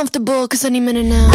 comfortable, cause any minute now.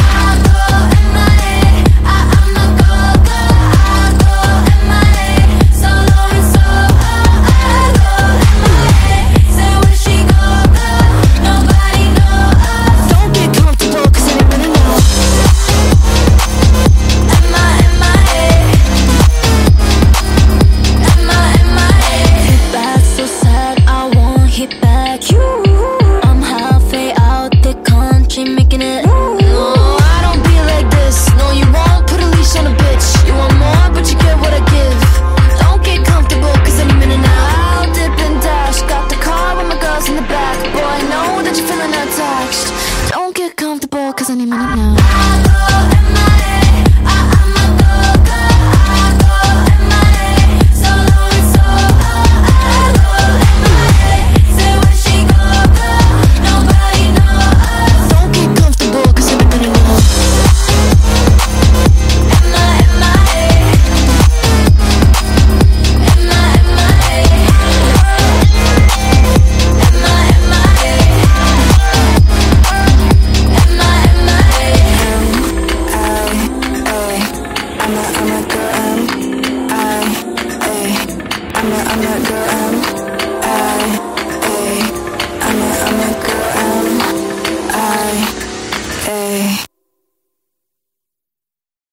Too comfortable, cause need money now. away.